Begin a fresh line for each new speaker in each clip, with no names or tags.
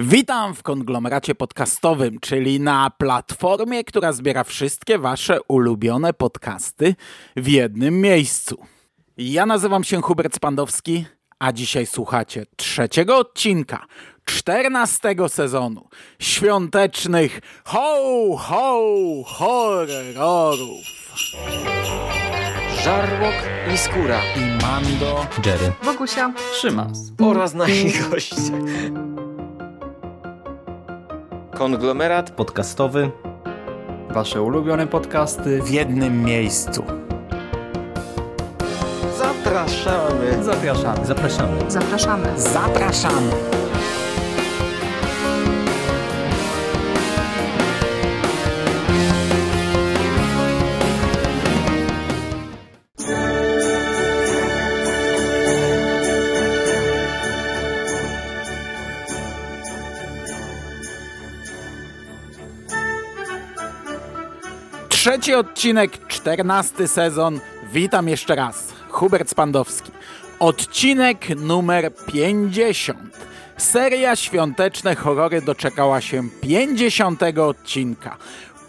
Witam w konglomeracie podcastowym, czyli na platformie, która zbiera wszystkie Wasze ulubione podcasty w jednym miejscu. Ja nazywam się Hubert Spandowski, a dzisiaj słuchacie trzeciego odcinka czternastego sezonu świątecznych ho, ho, horrorów.
Żarłok i Skóra
i Mando,
Jerry,
Wokusia,
Szymas
oraz nasi goście. Konglomerat
podcastowy.
Wasze ulubione podcasty
w jednym miejscu.
Zapraszamy.
Zapraszamy.
Zapraszamy.
zapraszamy.
Zapraszamy. Trzeci odcinek, czternasty sezon. Witam jeszcze raz. Hubert Spandowski. Odcinek numer 50. Seria Świąteczne Horrory doczekała się 50 odcinka.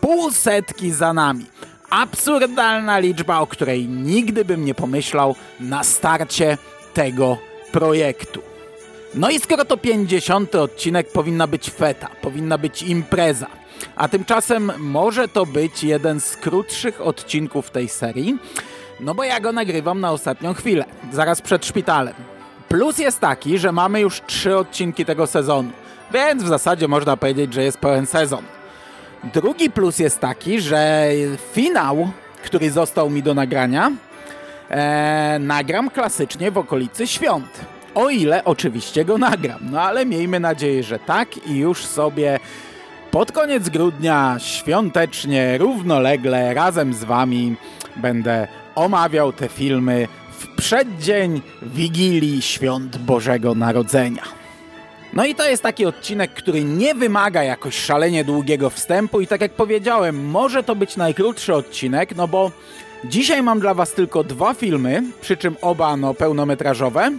Pół setki za nami. Absurdalna liczba, o której nigdy bym nie pomyślał na starcie tego projektu. No i skoro to 50 odcinek, powinna być feta, powinna być impreza. A tymczasem może to być jeden z krótszych odcinków tej serii, no bo ja go nagrywam na ostatnią chwilę, zaraz przed szpitalem. Plus jest taki, że mamy już trzy odcinki tego sezonu, więc w zasadzie można powiedzieć, że jest pełen sezon. Drugi plus jest taki, że finał, który został mi do nagrania, e, nagram klasycznie w okolicy świąt. O ile oczywiście go nagram, no ale miejmy nadzieję, że tak i już sobie pod koniec grudnia świątecznie, równolegle razem z Wami będę omawiał te filmy w przeddzień Wigilii Świąt Bożego Narodzenia. No i to jest taki odcinek, który nie wymaga jakoś szalenie długiego wstępu i tak jak powiedziałem, może to być najkrótszy odcinek, no bo dzisiaj mam dla Was tylko dwa filmy, przy czym oba no pełnometrażowe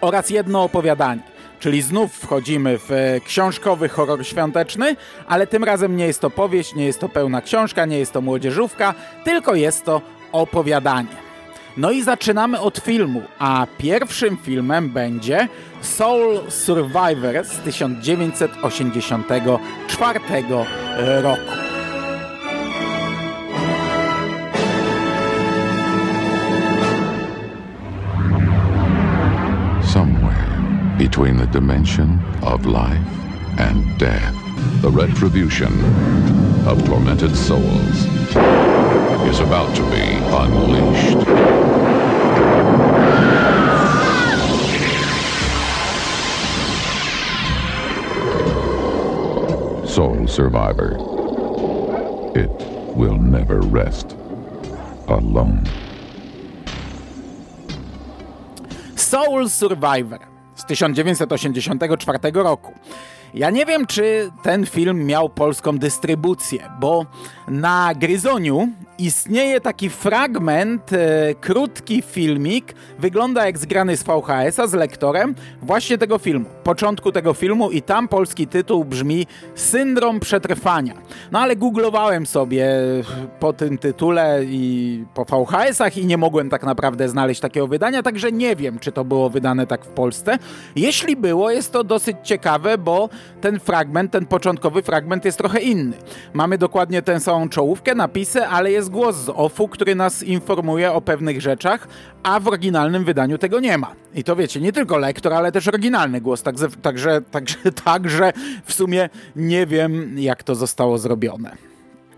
oraz jedno opowiadanie. Czyli znów wchodzimy w e, książkowy horror świąteczny, ale tym razem nie jest to powieść, nie jest to pełna książka, nie jest to młodzieżówka, tylko jest to opowiadanie. No i zaczynamy od filmu, a pierwszym filmem będzie Soul Survivor z 1984 roku.
Between the dimension of life and death, the retribution of tormented souls is about to be unleashed. Soul Survivor. It will never rest alone.
Soul Survivor 1984 roku. Ja nie wiem, czy ten film miał polską dystrybucję, bo na Gryzoniu istnieje taki fragment, e, krótki filmik, wygląda jak zgrany z VHS-a z lektorem właśnie tego filmu, początku tego filmu i tam polski tytuł brzmi Syndrom przetrwania. No ale googlowałem sobie po tym tytule i po VHS-ach i nie mogłem tak naprawdę znaleźć takiego wydania, także nie wiem, czy to było wydane tak w Polsce. Jeśli było, jest to dosyć ciekawe, bo ten fragment, ten początkowy fragment jest trochę inny. Mamy dokładnie tę samą czołówkę, napisy, ale jest głos z OFU, który nas informuje o pewnych rzeczach, a w oryginalnym wydaniu tego nie ma. I to wiecie, nie tylko lektor, ale też oryginalny głos, także, także, także, także w sumie nie wiem, jak to zostało zrobione.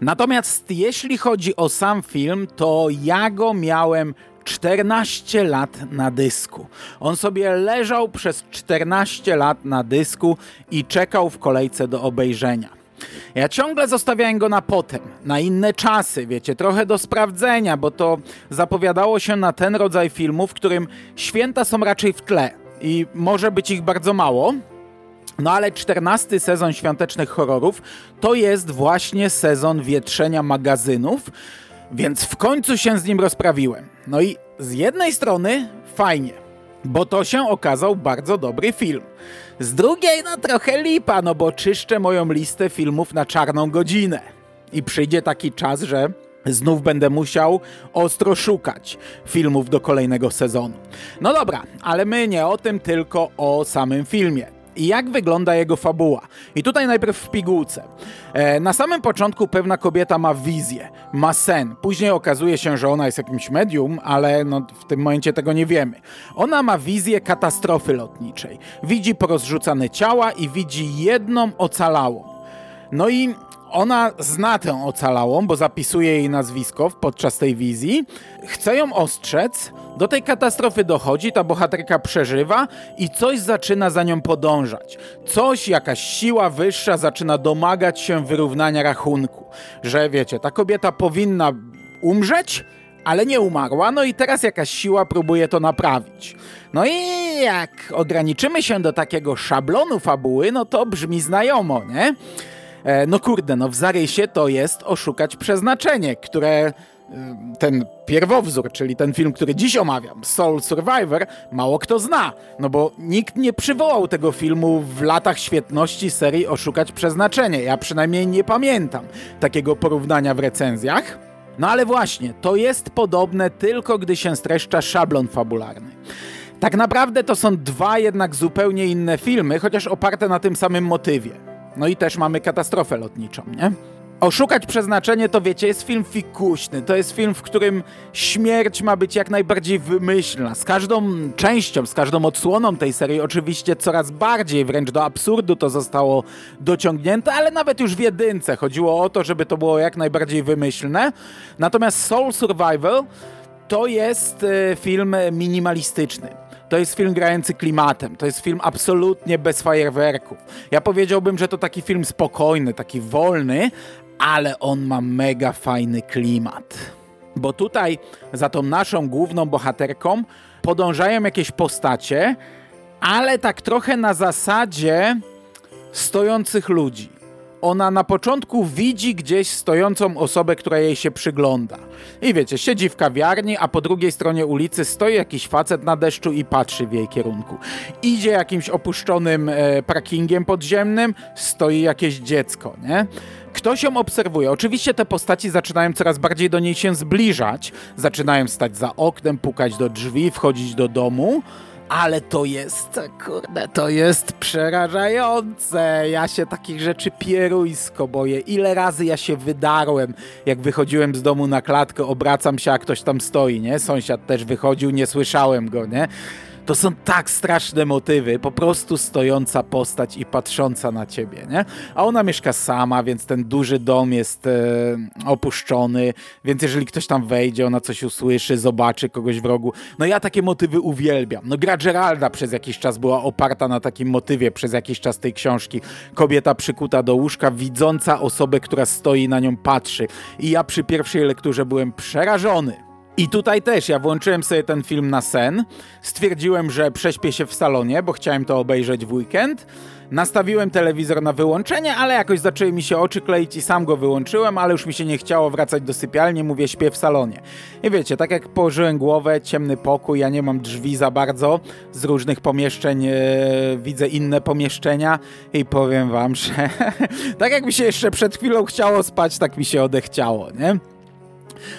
Natomiast jeśli chodzi o sam film, to ja go miałem 14 lat na dysku. On sobie leżał przez 14 lat na dysku i czekał w kolejce do obejrzenia. Ja ciągle zostawiałem go na potem, na inne czasy, wiecie, trochę do sprawdzenia, bo to zapowiadało się na ten rodzaj filmu, w którym święta są raczej w tle i może być ich bardzo mało. No ale 14 sezon świątecznych horrorów to jest właśnie sezon wietrzenia magazynów, więc w końcu się z nim rozprawiłem. No i z jednej strony fajnie, bo to się okazał bardzo dobry film. Z drugiej, no trochę lipa, no bo czyszczę moją listę filmów na czarną godzinę. I przyjdzie taki czas, że znów będę musiał ostro szukać filmów do kolejnego sezonu. No dobra, ale my nie o tym, tylko o samym filmie i jak wygląda jego fabuła. I tutaj najpierw w pigułce. E, na samym początku pewna kobieta ma wizję, ma sen. Później okazuje się, że ona jest jakimś medium, ale no, w tym momencie tego nie wiemy. Ona ma wizję katastrofy lotniczej. Widzi porozrzucane ciała i widzi jedną ocalałą. No i ona zna tę ocalałą, bo zapisuje jej nazwisko podczas tej wizji. Chce ją ostrzec. Do tej katastrofy dochodzi, ta bohaterka przeżywa i coś zaczyna za nią podążać. Coś, jakaś siła wyższa zaczyna domagać się wyrównania rachunku. Że wiecie, ta kobieta powinna umrzeć, ale nie umarła, no i teraz jakaś siła próbuje to naprawić. No i jak ograniczymy się do takiego szablonu fabuły, no to brzmi znajomo, nie? E, no kurde, no w zarysie to jest oszukać przeznaczenie, które e, ten pierwowzór, czyli ten film, który dziś omawiam, Soul Survivor, mało kto zna. No bo nikt nie przywołał tego filmu w latach świetności serii Oszukać Przeznaczenie. Ja przynajmniej nie pamiętam takiego porównania w recenzjach. No ale właśnie, to jest podobne tylko gdy się streszcza szablon fabularny. Tak naprawdę to są dwa jednak zupełnie inne filmy, chociaż oparte na tym samym motywie. No i też mamy katastrofę lotniczą, nie? Oszukać przeznaczenie to wiecie, jest film fikuśny. To jest film, w którym śmierć ma być jak najbardziej wymyślna. Z każdą częścią, z każdą odsłoną tej serii, oczywiście coraz bardziej, wręcz do absurdu to zostało dociągnięte, ale nawet już w jedynce chodziło o to, żeby to było jak najbardziej wymyślne. Natomiast Soul Survival to jest e, film minimalistyczny. To jest film grający klimatem, to jest film absolutnie bez fajerwerków. Ja powiedziałbym, że to taki film spokojny, taki wolny, ale on ma mega fajny klimat. Bo tutaj za tą naszą główną bohaterką podążają jakieś postacie, ale tak trochę na zasadzie stojących ludzi ona na początku widzi gdzieś stojącą osobę, która jej się przygląda. I wiecie, siedzi w kawiarni, a po drugiej stronie ulicy stoi jakiś facet na deszczu i patrzy w jej kierunku. Idzie jakimś opuszczonym e, parkingiem podziemnym, stoi jakieś dziecko, nie? Ktoś ją obserwuje. Oczywiście te postaci zaczynają coraz bardziej do niej się zbliżać, zaczynają stać za oknem, pukać do drzwi, wchodzić do domu ale to jest, kurde, to jest przerażające. Ja się takich rzeczy pieruńsko boję. Ile razy ja się wydarłem, jak wychodziłem z domu na klatkę, obracam się, a ktoś tam stoi, nie? Sąsiad też wychodził, nie słyszałem go, nie? To są tak straszne motywy, po prostu stojąca postać i patrząca na ciebie, nie? A ona mieszka sama, więc ten duży dom jest e, opuszczony, więc jeżeli ktoś tam wejdzie, ona coś usłyszy, zobaczy kogoś w rogu. No ja takie motywy uwielbiam. No gra Geralda przez jakiś czas była oparta na takim motywie przez jakiś czas tej książki. Kobieta przykuta do łóżka, widząca osobę, która stoi na nią patrzy. I ja przy pierwszej lekturze byłem przerażony i tutaj też ja włączyłem sobie ten film na sen. Stwierdziłem, że prześpię się w salonie, bo chciałem to obejrzeć w weekend. Nastawiłem telewizor na wyłączenie, ale jakoś zaczęły mi się oczy kleić i sam go wyłączyłem, ale już mi się nie chciało wracać do sypialni, mówię śpię w salonie. I wiecie, tak jak położyłem głowę, ciemny pokój, ja nie mam drzwi za bardzo, z różnych pomieszczeń e, widzę inne pomieszczenia i powiem wam, że tak jak mi się jeszcze przed chwilą chciało spać, tak mi się odechciało, nie?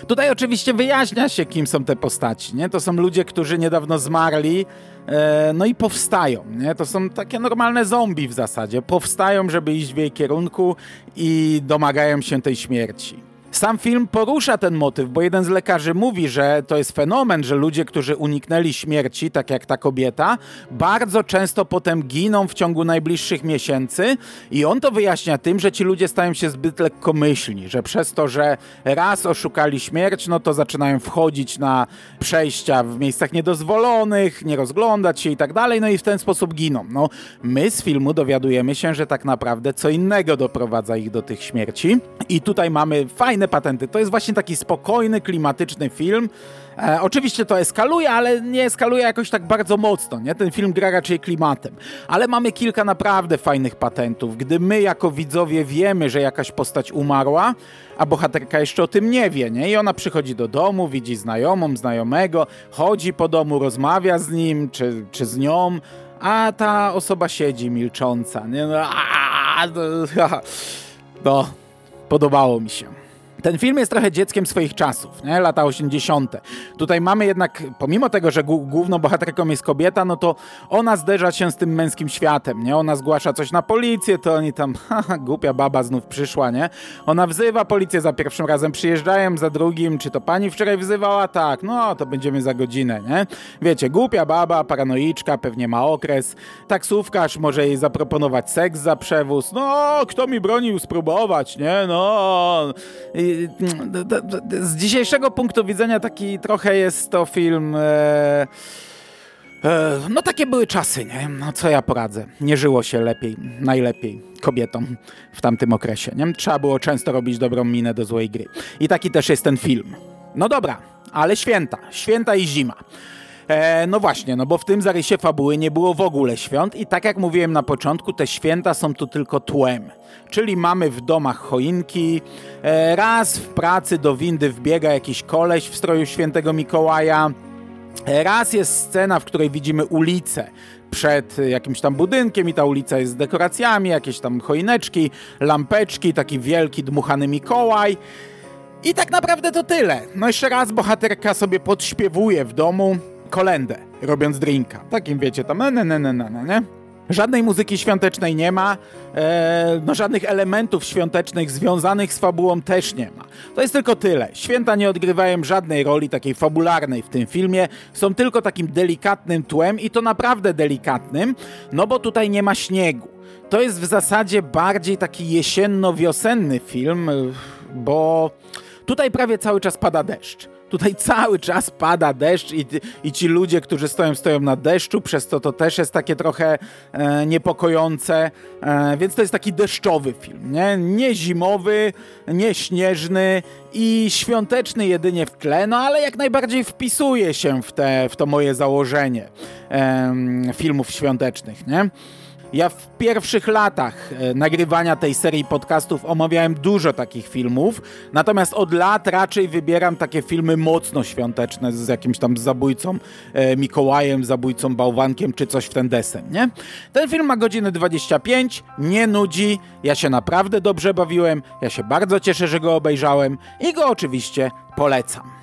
Tutaj oczywiście wyjaśnia się, kim są te postaci. Nie? To są ludzie, którzy niedawno zmarli, e, no i powstają. Nie? To są takie normalne zombie w zasadzie. Powstają, żeby iść w jej kierunku i domagają się tej śmierci. Sam film porusza ten motyw, bo jeden z lekarzy mówi, że to jest fenomen, że ludzie, którzy uniknęli śmierci, tak jak ta kobieta, bardzo często potem giną w ciągu najbliższych miesięcy i on to wyjaśnia tym, że ci ludzie stają się zbyt lekkomyślni, że przez to, że raz oszukali śmierć, no to zaczynają wchodzić na przejścia w miejscach niedozwolonych, nie rozglądać się i tak dalej, no i w ten sposób giną. No, my z filmu dowiadujemy się, że tak naprawdę co innego doprowadza ich do tych śmierci i tutaj mamy fajny fajne patenty. To jest właśnie taki spokojny, klimatyczny film. E, oczywiście to eskaluje, ale nie eskaluje jakoś tak bardzo mocno, nie? Ten film gra raczej klimatem. Ale mamy kilka naprawdę fajnych patentów. Gdy my jako widzowie wiemy, że jakaś postać umarła, a bohaterka jeszcze o tym nie wie, nie? I ona przychodzi do domu, widzi znajomą, znajomego, chodzi po domu, rozmawia z nim czy, czy z nią, a ta osoba siedzi milcząca, nie? No, a, no, no podobało mi się. Ten film jest trochę dzieckiem swoich czasów, nie? lata 80. Tutaj mamy jednak, pomimo tego, że główną bohaterką jest kobieta, no to ona zderza się z tym męskim światem, nie? Ona zgłasza coś na policję, to oni tam, haha, głupia baba znów przyszła, nie? Ona wzywa policję za pierwszym razem, przyjeżdżają za drugim, czy to pani wczoraj wzywała? Tak, no to będziemy za godzinę, nie? Wiecie, głupia baba, paranoiczka, pewnie ma okres, taksówkarz może jej zaproponować seks za przewóz, no, kto mi bronił spróbować, nie? No... I z dzisiejszego punktu widzenia taki trochę jest to film. E, e, no takie były czasy, nie? No co ja poradzę? Nie żyło się lepiej, najlepiej kobietom w tamtym okresie, nie? Trzeba było często robić dobrą minę do złej gry. I taki też jest ten film. No dobra, ale święta, święta i zima. E, no właśnie, no bo w tym zarysie fabuły nie było w ogóle świąt i tak jak mówiłem na początku, te święta są tu tylko tłem. Czyli mamy w domach choinki, e, raz w pracy do windy wbiega jakiś koleś w stroju świętego Mikołaja, e, raz jest scena, w której widzimy ulicę przed jakimś tam budynkiem i ta ulica jest z dekoracjami, jakieś tam choineczki, lampeczki, taki wielki dmuchany Mikołaj. I tak naprawdę to tyle. No jeszcze raz bohaterka sobie podśpiewuje w domu, kolendę, robiąc drinka. Takim wiecie, tam ne, ne, ne, ne, ne, nie? Żadnej muzyki świątecznej nie ma, e, no żadnych elementów świątecznych związanych z fabułą też nie ma. To jest tylko tyle. Święta nie odgrywają żadnej roli takiej fabularnej w tym filmie, są tylko takim delikatnym tłem i to naprawdę delikatnym, no bo tutaj nie ma śniegu. To jest w zasadzie bardziej taki jesienno-wiosenny film, bo tutaj prawie cały czas pada deszcz. Tutaj cały czas pada deszcz i, i ci ludzie, którzy stoją, stoją na deszczu, przez to to też jest takie trochę e, niepokojące, e, więc to jest taki deszczowy film, nie? Nie zimowy, nie śnieżny i świąteczny jedynie w tle, no ale jak najbardziej wpisuje się w, te, w to moje założenie e, filmów świątecznych, nie? Ja w pierwszych latach e, nagrywania tej serii podcastów omawiałem dużo takich filmów, natomiast od lat raczej wybieram takie filmy mocno świąteczne z jakimś tam zabójcą e, Mikołajem, zabójcą Bałwankiem czy coś w ten desen, nie? Ten film ma godzinę 25, nie nudzi, ja się naprawdę dobrze bawiłem, ja się bardzo cieszę, że go obejrzałem i go oczywiście polecam.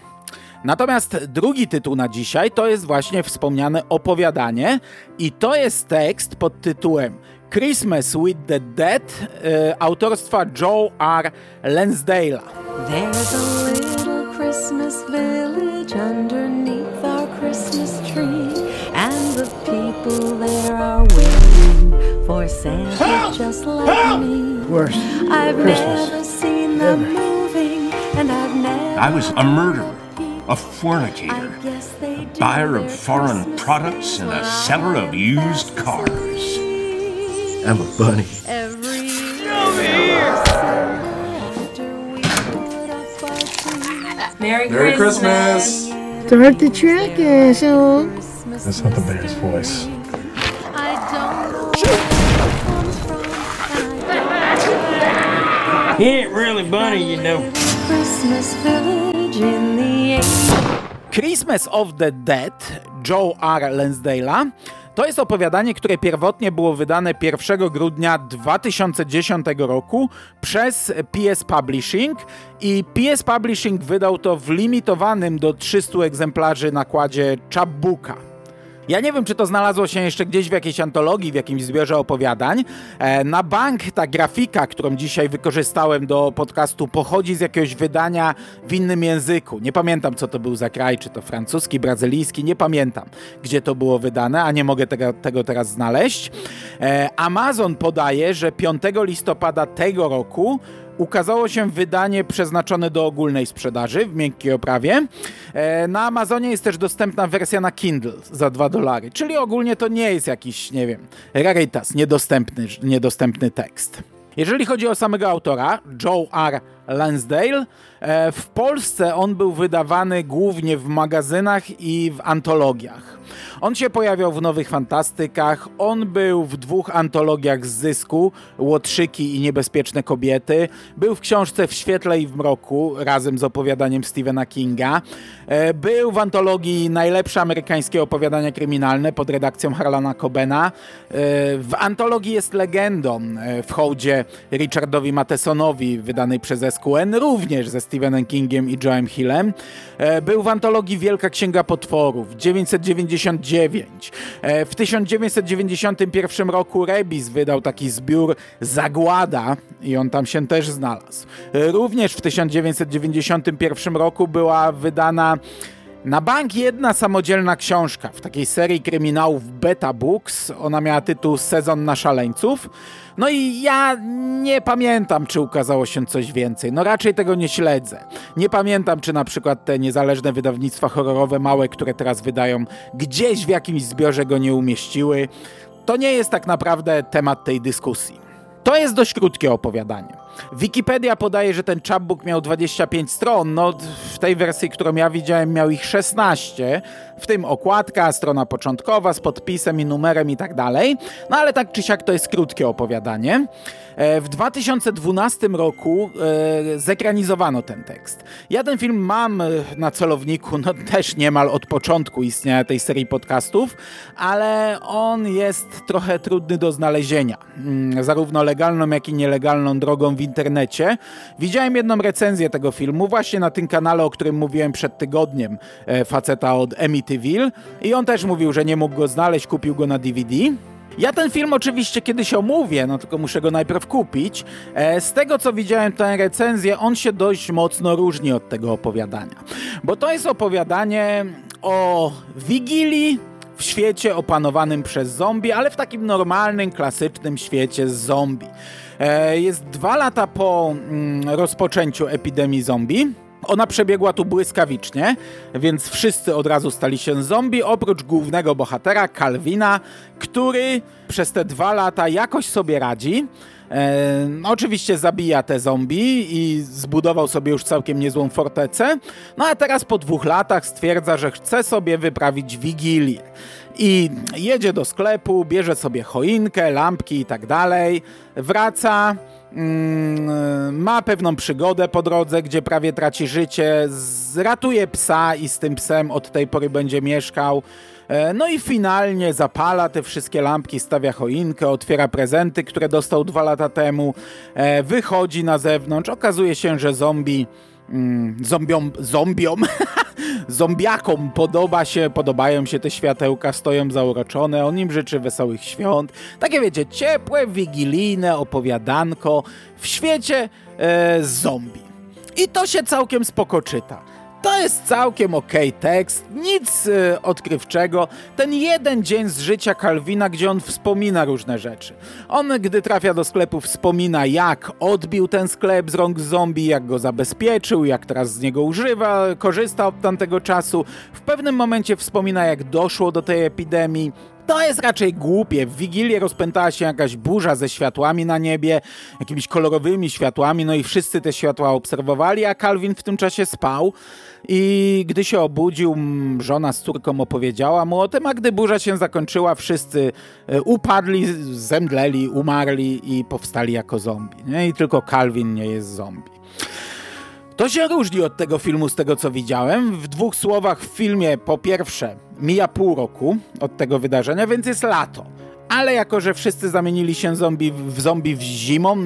Natomiast drugi tytuł na dzisiaj to jest właśnie wspomniane opowiadanie i to jest tekst pod tytułem Christmas with the Dead e, autorstwa Joe R. Lansdale'a. There's a little Christmas village underneath our Christmas tree and the people there are waiting for Santa Help! just like Help! me. Worst I've Christmas never seen them moving and I've never I was a murderer a fornicator, a buyer of foreign products, and a seller of used cars. I'm a bunny.
Merry, Merry Christmas.
Christmas. Start the track, asshole.
That's not the bear's voice.
He ain't really bunny, you know. Christmas village
in the Christmas of the Dead Joe R. Lansdale'a to jest opowiadanie, które pierwotnie było wydane 1 grudnia 2010 roku przez PS Publishing i PS Publishing wydał to w limitowanym do 300 egzemplarzy nakładzie chapbooka. Ja nie wiem, czy to znalazło się jeszcze gdzieś w jakiejś antologii, w jakimś zbiorze opowiadań. E, na bank ta grafika, którą dzisiaj wykorzystałem do podcastu, pochodzi z jakiegoś wydania w innym języku. Nie pamiętam, co to był za kraj, czy to francuski, brazylijski, nie pamiętam, gdzie to było wydane, a nie mogę tego, tego teraz znaleźć. E, Amazon podaje, że 5 listopada tego roku ukazało się wydanie przeznaczone do ogólnej sprzedaży w miękkiej oprawie. E, na Amazonie jest też dostępna wersja na Kindle za 2 dolary, czyli ogólnie to nie jest jakiś, nie wiem, rarytas, niedostępny, niedostępny tekst. Jeżeli chodzi o samego autora, Joe R. Lansdale. E, w Polsce on był wydawany głównie w magazynach i w antologiach. On się pojawiał w Nowych Fantastykach, on był w dwóch antologiach z zysku, Łotrzyki i Niebezpieczne Kobiety, był w książce W świetle i w mroku, razem z opowiadaniem Stephena Kinga, e, był w antologii Najlepsze amerykańskie opowiadania kryminalne pod redakcją Harlana Cobena, e, w antologii jest legendą w hołdzie Richardowi Mathesonowi, wydanej przez Również ze Stephenem Kingiem i Joe'em Hillem, był w antologii Wielka Księga Potworów, 999. W 1991 roku Rebis wydał taki zbiór Zagłada i on tam się też znalazł. Również w 1991 roku była wydana na bank jedna samodzielna książka w takiej serii kryminałów Beta Books. Ona miała tytuł Sezon na szaleńców. No i ja nie pamiętam, czy ukazało się coś więcej. No raczej tego nie śledzę. Nie pamiętam, czy na przykład te niezależne wydawnictwa horrorowe małe, które teraz wydają, gdzieś w jakimś zbiorze go nie umieściły. To nie jest tak naprawdę temat tej dyskusji. To jest dość krótkie opowiadanie. Wikipedia podaje, że ten chapbook miał 25 stron. No, w tej wersji, którą ja widziałem, miał ich 16, w tym okładka, strona początkowa z podpisem i numerem i tak dalej. No ale tak czy siak to jest krótkie opowiadanie. E, w 2012 roku e, zekranizowano ten tekst. Ja ten film mam e, na celowniku no, też niemal od początku istnienia tej serii podcastów, ale on jest trochę trudny do znalezienia. Mm, zarówno legalną, jak i nielegalną drogą internecie. Widziałem jedną recenzję tego filmu właśnie na tym kanale, o którym mówiłem przed tygodniem, faceta od Amityville i on też mówił, że nie mógł go znaleźć, kupił go na DVD. Ja ten film oczywiście kiedyś omówię, no tylko muszę go najpierw kupić. E, z tego co widziałem tę recenzję, on się dość mocno różni od tego opowiadania. Bo to jest opowiadanie o Wigilii w świecie opanowanym przez zombie, ale w takim normalnym, klasycznym świecie z zombie. E, jest dwa lata po mm, rozpoczęciu epidemii zombie. Ona przebiegła tu błyskawicznie, więc wszyscy od razu stali się zombie, oprócz głównego bohatera, Calvina, który przez te dwa lata jakoś sobie radzi. E, oczywiście zabija te zombie i zbudował sobie już całkiem niezłą fortecę. No a teraz po dwóch latach stwierdza, że chce sobie wyprawić wigilię. I jedzie do sklepu, bierze sobie choinkę, lampki i tak dalej, wraca Mm, ma pewną przygodę po drodze, gdzie prawie traci życie, zratuje psa i z tym psem od tej pory będzie mieszkał. E, no i finalnie zapala te wszystkie lampki, stawia choinkę, otwiera prezenty, które dostał dwa lata temu, e, wychodzi na zewnątrz, okazuje się, że zombie mm, zombiom, zombiom, zombiakom podoba się, podobają się te światełka, stoją zauroczone, on im życzy wesołych świąt. Takie wiecie, ciepłe, wigilijne opowiadanko w świecie e, zombie. I to się całkiem spoko czyta. To jest całkiem okej okay tekst, nic y, odkrywczego. Ten jeden dzień z życia Calvina, gdzie on wspomina różne rzeczy. On, gdy trafia do sklepu, wspomina, jak odbił ten sklep z rąk zombie, jak go zabezpieczył, jak teraz z niego używa, korzysta od tamtego czasu. W pewnym momencie wspomina, jak doszło do tej epidemii. To jest raczej głupie. W Wigilię rozpętała się jakaś burza ze światłami na niebie, jakimiś kolorowymi światłami, no i wszyscy te światła obserwowali, a Calvin w tym czasie spał. I gdy się obudził, żona z córką opowiedziała mu o tym, a gdy burza się zakończyła, wszyscy e, upadli, zemdleli, umarli i powstali jako zombie. Nie? I tylko Calvin nie jest zombie. To się różni od tego filmu, z tego co widziałem. W dwóch słowach w filmie, po pierwsze, mija pół roku od tego wydarzenia, więc jest lato. Ale jako, że wszyscy zamienili się zombie w zombie w zimą,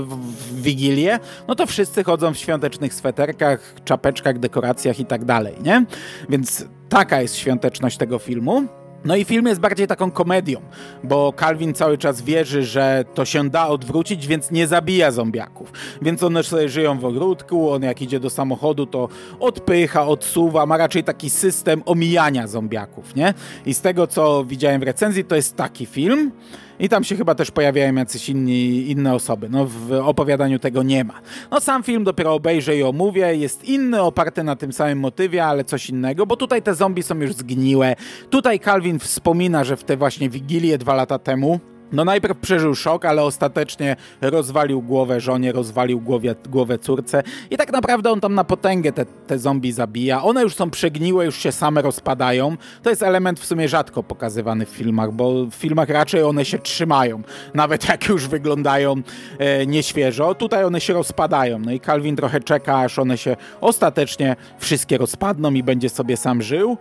w Wigilię, no to wszyscy chodzą w świątecznych sweterkach, czapeczkach, dekoracjach i tak dalej, nie? Więc taka jest świąteczność tego filmu. No i film jest bardziej taką komedią, bo Calvin cały czas wierzy, że to się da odwrócić, więc nie zabija zombiaków. Więc one sobie żyją w ogródku, on jak idzie do samochodu, to odpycha, odsuwa, ma raczej taki system omijania zombiaków, nie? I z tego, co widziałem w recenzji, to jest taki film. I tam się chyba też pojawiają jacyś inni, inne osoby. No w opowiadaniu tego nie ma. No sam film dopiero obejrzę i omówię. Jest inny, oparty na tym samym motywie, ale coś innego, bo tutaj te zombie są już zgniłe. Tutaj Calvin wspomina, że w te właśnie Wigilię dwa lata temu No najpierw przeżył szok, ale ostatecznie rozwalił głowę żonie, rozwalił głowę, głowę córce i tak naprawdę on tam na potęgę te, te zombie zabija. One już są przegniłe, już się same rozpadają. To jest element w sumie rzadko pokazywany w filmach, bo w filmach raczej one się trzymają, nawet jak już wyglądają e, nieświeżo. Tutaj one się rozpadają, no i Calvin trochę czeka, aż one się ostatecznie wszystkie rozpadną i będzie sobie sam żył.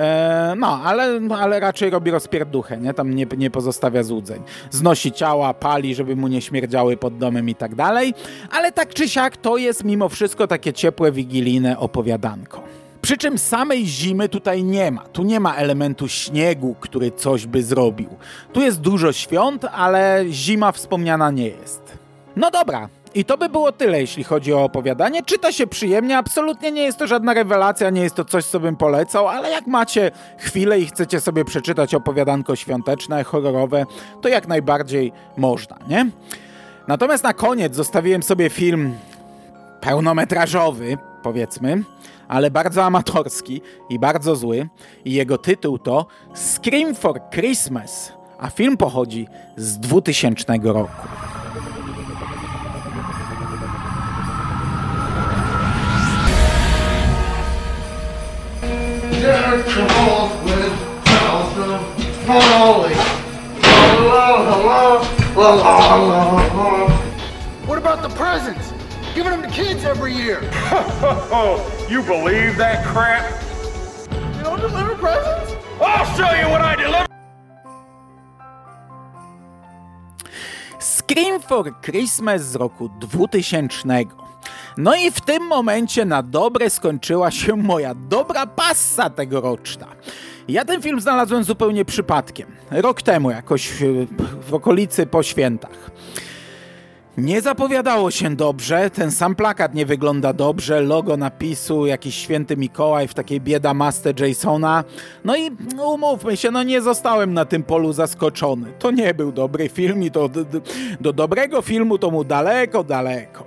E, no, ale, ale raczej robi rozpierduchę, nie? Tam nie, nie pozostawia złudzeń. Znosi ciała, pali, żeby mu nie śmierdziały pod domem i tak dalej. Ale tak czy siak to jest mimo wszystko takie ciepłe, wigilijne opowiadanko. Przy czym samej zimy tutaj nie ma. Tu nie ma elementu śniegu, który coś by zrobił. Tu jest dużo świąt, ale zima wspomniana nie jest. No dobra, i to by było tyle, jeśli chodzi o opowiadanie. Czyta się przyjemnie, absolutnie nie jest to żadna rewelacja, nie jest to coś, co bym polecał, ale jak macie chwilę i chcecie sobie przeczytać opowiadanko świąteczne, horrorowe, to jak najbardziej można, nie? Natomiast na koniec zostawiłem sobie film pełnometrażowy, powiedzmy, ale bardzo amatorski i bardzo zły. I jego tytuł to Scream for Christmas, a film pochodzi z 2000 roku.
What about the presents? Giving them to kids every year.
you believe that crap?
You don't deliver presents?
I'll show you what I deliver.
Scream for Christmas z roku 2000. No i w tym momencie na dobre skończyła się moja dobra passa tegoroczna. Ja ten film znalazłem zupełnie przypadkiem. Rok temu, jakoś w okolicy po świętach. Nie zapowiadało się dobrze, ten sam plakat nie wygląda dobrze, logo napisu, jakiś święty Mikołaj w takiej bieda masce Jasona. No i umówmy się, no nie zostałem na tym polu zaskoczony. To nie był dobry film i to do, do dobrego filmu to mu daleko, daleko.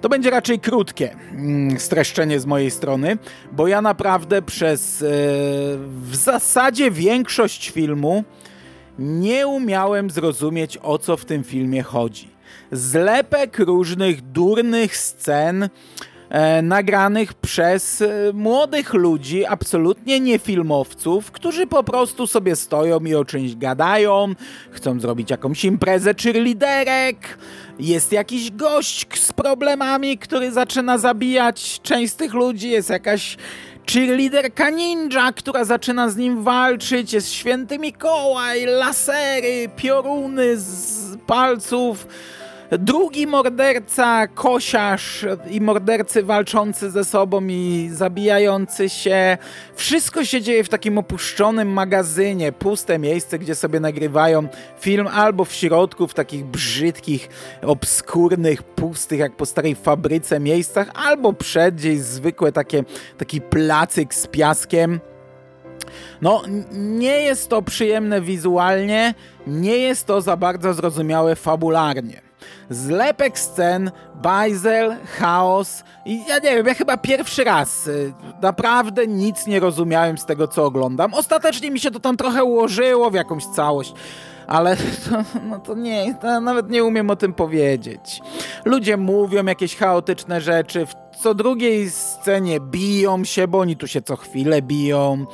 To będzie raczej krótkie mm, streszczenie z mojej strony, bo ja naprawdę przez yy, w zasadzie większość filmu nie umiałem zrozumieć o co w tym filmie chodzi zlepek różnych durnych scen e, nagranych przez e, młodych ludzi, absolutnie nie filmowców, którzy po prostu sobie stoją i o czymś gadają, chcą zrobić jakąś imprezę cheerleaderek, jest jakiś gość z problemami, który zaczyna zabijać część tych ludzi, jest jakaś cheerleaderka ninja, która zaczyna z nim walczyć, jest święty Mikołaj, lasery, pioruny z palców, Drugi morderca, kosiarz i mordercy walczący ze sobą i zabijający się. Wszystko się dzieje w takim opuszczonym magazynie, puste miejsce, gdzie sobie nagrywają film, albo w środku, w takich brzydkich, obskurnych, pustych, jak po starej fabryce miejscach, albo przed gdzieś zwykłe takie, taki placyk z piaskiem. No, nie jest to przyjemne wizualnie, nie jest to za bardzo zrozumiałe fabularnie zlepek scen, bajzel, chaos i ja nie wiem, ja chyba pierwszy raz y, naprawdę nic nie rozumiałem z tego, co oglądam. Ostatecznie mi się to tam trochę ułożyło w jakąś całość, ale to, no to nie, to nawet nie umiem o tym powiedzieć. Ludzie mówią jakieś chaotyczne rzeczy, w co drugiej scenie biją się, bo oni tu się co chwilę biją.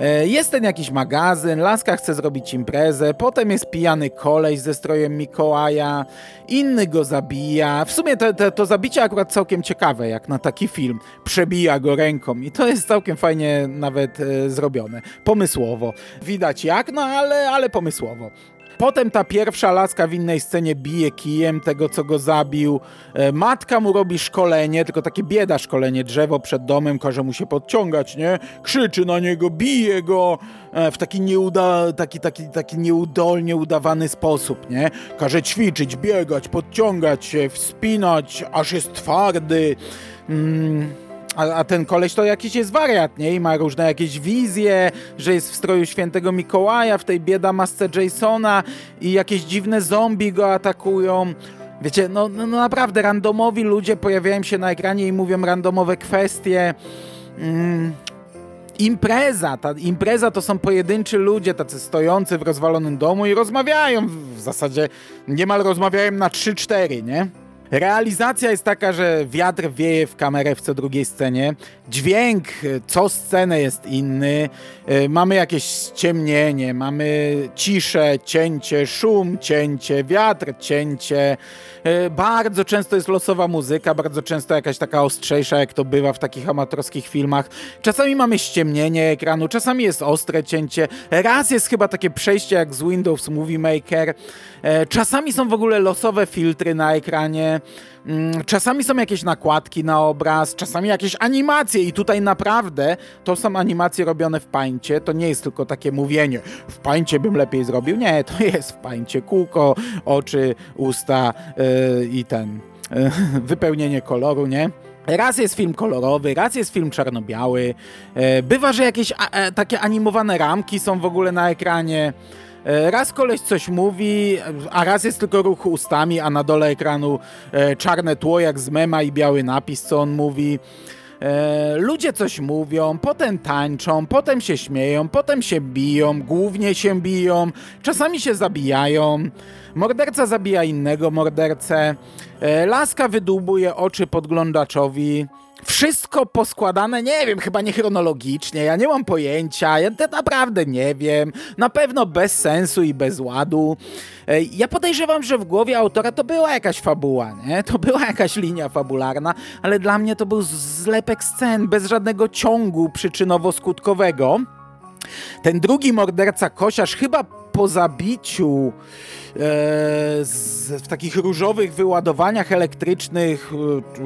E, jest ten jakiś magazyn, Laska chce zrobić imprezę, potem jest pijany koleś ze strojem Mikołaja, inny go zabija. W sumie to, to, to zabicie akurat całkiem ciekawe, jak na taki film. Przebija go ręką i to jest całkiem fajnie nawet e, zrobione. Pomysłowo. Widać jak, no ale, ale pomysłowo. Potem ta pierwsza laska w innej scenie bije kijem tego, co go zabił. E, matka mu robi szkolenie, tylko takie bieda szkolenie, drzewo przed domem, każe mu się podciągać, nie? Krzyczy na niego, bije go e, w taki, nieuda, taki, taki, taki nieudolnie udawany sposób, nie? Każe ćwiczyć, biegać, podciągać się, wspinać, aż jest twardy. Mm a, a, ten koleś to jakiś jest wariat, nie? I ma różne jakieś wizje, że jest w stroju świętego Mikołaja, w tej bieda masce Jasona i jakieś dziwne zombie go atakują. Wiecie, no, no, no naprawdę randomowi ludzie pojawiają się na ekranie i mówią randomowe kwestie. Mm, impreza. Ta impreza to są pojedynczy ludzie, tacy stojący w rozwalonym domu i rozmawiają. W zasadzie niemal rozmawiają na 3-4, nie? Realizacja jest taka, że wiatr wieje w kamerę w co drugiej scenie. Dźwięk, co scenę jest inny. E, mamy jakieś ściemnienie, mamy ciszę, cięcie, szum, cięcie, wiatr, cięcie. E, bardzo często jest losowa muzyka, bardzo często jakaś taka ostrzejsza, jak to bywa w takich amatorskich filmach. Czasami mamy ściemnienie ekranu, czasami jest ostre cięcie. Raz jest chyba takie przejście jak z Windows Movie Maker. E, czasami są w ogóle losowe filtry na ekranie. Mm, czasami są jakieś nakładki na obraz, czasami jakieś animacje i tutaj naprawdę to są animacje robione w pańcie, to nie jest tylko takie mówienie, w pańcie bym lepiej zrobił, nie, to jest w pańcie kółko, oczy, usta yy, i ten yy, wypełnienie koloru, nie? Raz jest film kolorowy, raz jest film czarno-biały. E, bywa, że jakieś a, takie animowane ramki są w ogóle na ekranie. E, raz koleś coś mówi, a raz jest tylko ruch ustami, a na dole ekranu e, czarne tło jak z mema i biały napis, co on mówi. E, ludzie coś mówią, potem tańczą, potem się śmieją, potem się biją, głównie się biją, czasami się zabijają. Morderca zabija innego mordercę. Laska wydłubuje oczy podglądaczowi wszystko poskładane, nie wiem, chyba nie chronologicznie, ja nie mam pojęcia, ja naprawdę nie wiem, na pewno bez sensu i bez ładu. E, ja podejrzewam, że w głowie autora to była jakaś fabuła, nie? To była jakaś linia fabularna, ale dla mnie to był zlepek scen bez żadnego ciągu przyczynowo-skutkowego. Ten drugi morderca kosiarz chyba po zabiciu e, z, w takich różowych wyładowaniach elektrycznych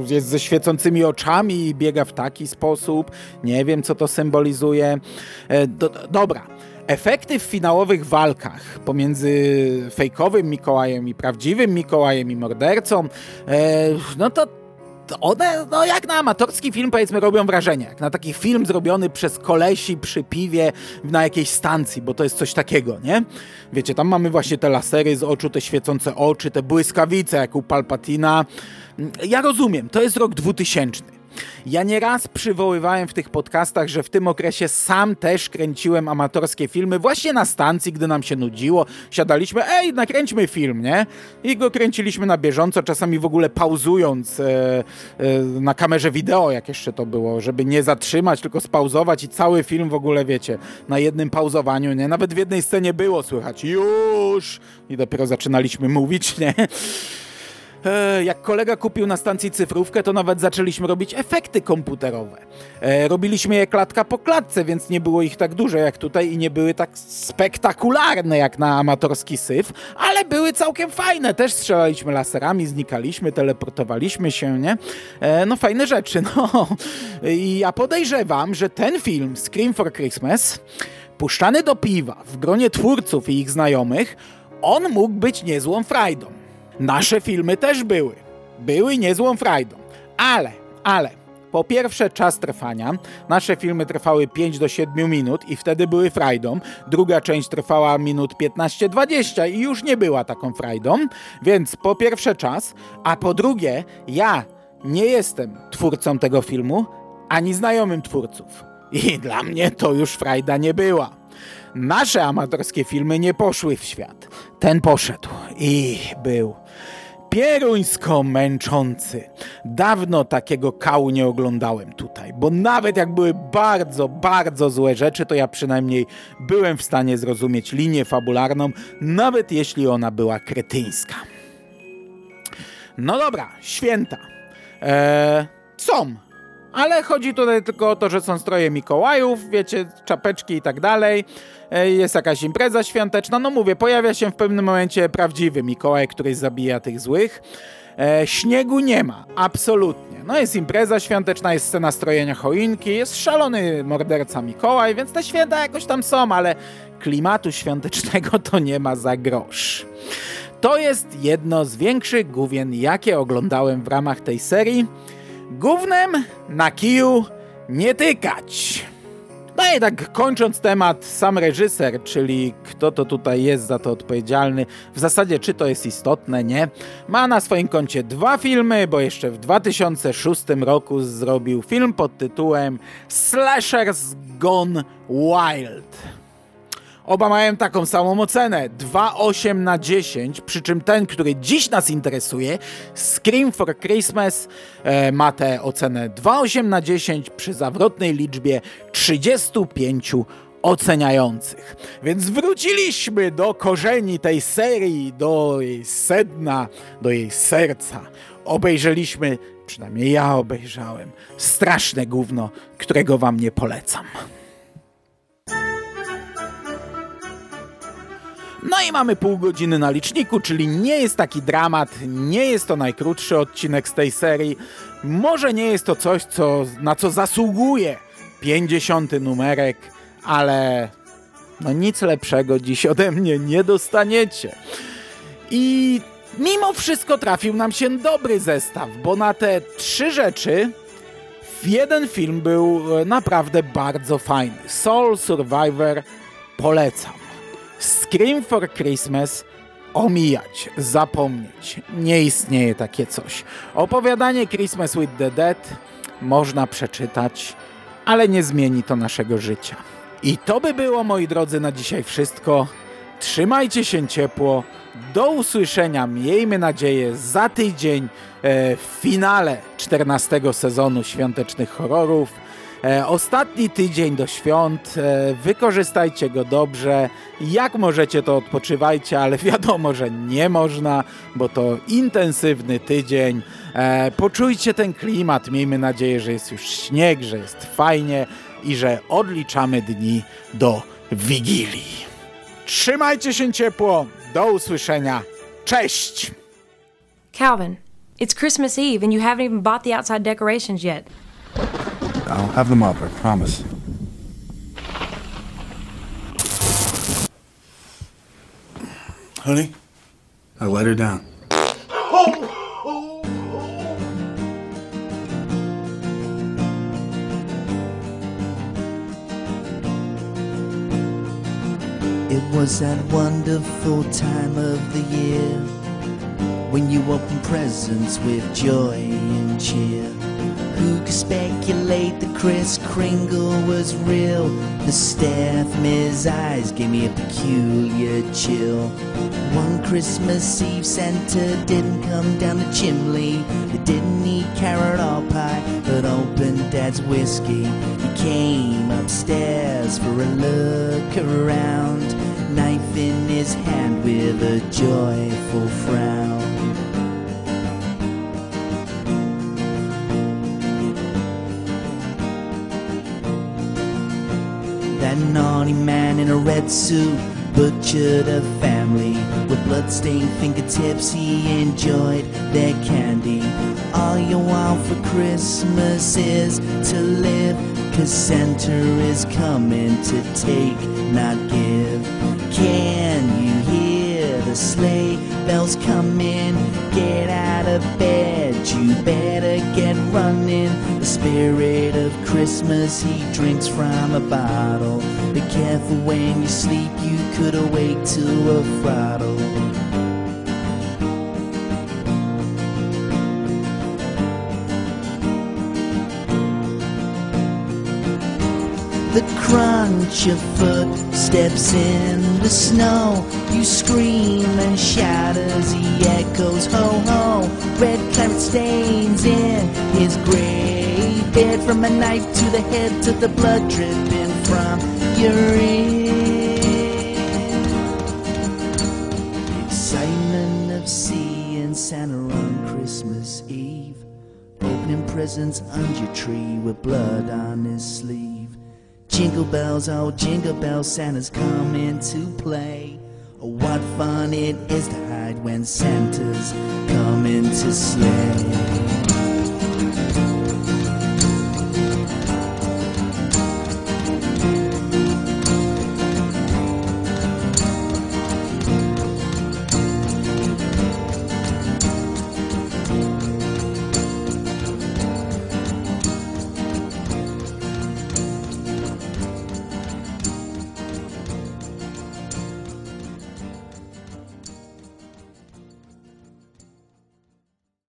e, jest ze świecącymi oczami i biega w taki sposób. Nie wiem, co to symbolizuje. E, do, dobra. Efekty w finałowych walkach pomiędzy fejkowym Mikołajem i prawdziwym Mikołajem i mordercą, e, no to one, no jak na amatorski film powiedzmy robią wrażenie, jak na taki film zrobiony przez kolesi przy piwie na jakiejś stacji, bo to jest coś takiego, nie? Wiecie, tam mamy właśnie te lasery z oczu, te świecące oczy, te błyskawice jak u Palpatina. Ja rozumiem, to jest rok 2000. Ja nieraz przywoływałem w tych podcastach, że w tym okresie sam też kręciłem amatorskie filmy właśnie na stacji, gdy nam się nudziło. Siadaliśmy, ej, nakręćmy film, nie? I go kręciliśmy na bieżąco, czasami w ogóle pauzując e, e, na kamerze wideo, jak jeszcze to było, żeby nie zatrzymać, tylko spauzować i cały film w ogóle, wiecie, na jednym pauzowaniu, nie? Nawet w jednej scenie było słychać już i dopiero zaczynaliśmy mówić, nie? E, jak kolega kupił na stacji cyfrówkę, to nawet zaczęliśmy robić efekty komputerowe. E, robiliśmy je klatka po klatce, więc nie było ich tak dużo jak tutaj i nie były tak spektakularne jak na amatorski syf, ale były całkiem fajne. Też strzelaliśmy laserami, znikaliśmy, teleportowaliśmy się, nie? E, no fajne rzeczy, no. I ja podejrzewam, że ten film, Scream for Christmas, puszczany do piwa w gronie twórców i ich znajomych, on mógł być niezłą frajdą. Nasze filmy też były. Były niezłą frajdą. Ale, ale, po pierwsze czas trwania. Nasze filmy trwały 5 do 7 minut i wtedy były frajdą. Druga część trwała minut 15-20 i już nie była taką frajdą. Więc po pierwsze czas, a po drugie ja nie jestem twórcą tego filmu, ani znajomym twórców. I dla mnie to już frajda nie była. Nasze amatorskie filmy nie poszły w świat. Ten poszedł i był pieruńsko męczący. Dawno takiego kału nie oglądałem tutaj, bo nawet jak były bardzo, bardzo złe rzeczy, to ja przynajmniej byłem w stanie zrozumieć linię fabularną, nawet jeśli ona była kretyńska. No dobra, święta. Eee, są, ale chodzi tutaj tylko o to, że są stroje Mikołajów, wiecie, czapeczki i tak dalej. Jest jakaś impreza świąteczna. No mówię, pojawia się w pewnym momencie prawdziwy Mikołaj, który zabija tych złych. E, śniegu nie ma, absolutnie. No jest impreza świąteczna, jest scena strojenia choinki, jest szalony morderca Mikołaj, więc te święta jakoś tam są, ale klimatu świątecznego to nie ma za grosz. To jest jedno z większych główien, jakie oglądałem w ramach tej serii. Głównym na kiju nie tykać. No i tak kończąc temat, sam reżyser, czyli kto to tutaj jest za to odpowiedzialny, w zasadzie czy to jest istotne, nie, ma na swoim koncie dwa filmy, bo jeszcze w 2006 roku zrobił film pod tytułem Slashers Gone Wild. Oba mają taką samą ocenę 2,8 na 10, przy czym ten, który dziś nas interesuje, Scream for Christmas, e, ma tę ocenę 2,8 na 10 przy zawrotnej liczbie 35 oceniających. Więc wróciliśmy do korzeni tej serii, do jej sedna, do jej serca. Obejrzeliśmy, przynajmniej ja obejrzałem, straszne gówno, którego wam nie polecam. No i mamy pół godziny na liczniku, czyli nie jest taki dramat, nie jest to najkrótszy odcinek z tej serii. Może nie jest to coś, co, na co zasługuje 50 numerek, ale no nic lepszego dziś ode mnie nie dostaniecie. I mimo wszystko trafił nam się dobry zestaw, bo na te trzy rzeczy jeden film był e, naprawdę bardzo fajny. Soul Survivor polecam. Scream for Christmas omijać, zapomnieć. Nie istnieje takie coś. Opowiadanie Christmas with the Dead można przeczytać, ale nie zmieni to naszego życia. I to by było, moi drodzy, na dzisiaj wszystko. Trzymajcie się ciepło. Do usłyszenia, miejmy nadzieję, za tydzień e, w finale 14 sezonu świątecznych horrorów. E, ostatni tydzień do świąt, e, wykorzystajcie go dobrze. Jak możecie, to odpoczywajcie, ale wiadomo, że nie można, bo to intensywny tydzień. E, poczujcie ten klimat. Miejmy nadzieję, że jest już śnieg, że jest fajnie i że odliczamy dni do Wigilii. Trzymajcie się ciepło. Do usłyszenia. Cześć!
Calvin, it's Christmas Eve and you haven't even bought the outside decorations yet.
I'll have them up, I promise. Honey, I let her down.
It was that wonderful time of the year when you open presents with joy and cheer. Who could speculate that Chris Kringle was real? The stare from his eyes gave me a peculiar chill. One Christmas Eve, Santa didn't come down the chimney. He didn't eat carrot or pie, but opened Dad's whiskey. He came upstairs for a look around, knife in his hand with a joyful frown. Naughty man in a red suit butchered a family with bloodstained fingertips. He enjoyed their candy. All you want for Christmas is to live. Cause Santa is coming to take, not give. Can you hear the bells coming? Get out of bed, you better get running. The spirit of Christmas, he drinks from a bottle. Be careful when you sleep, you could awake to a throttle. The crunch of footsteps in the snow. You scream echoes, ho ho. Red claret stains in his gray beard from a knife to the head to the blood dripping from your ear. Excitement of seeing Santa on Christmas Eve. Opening presents under your tree with blood on his sleeve. Jingle bells, oh jingle bells, Santa's coming to play. Oh, what fun it is to when Santa's coming to slay.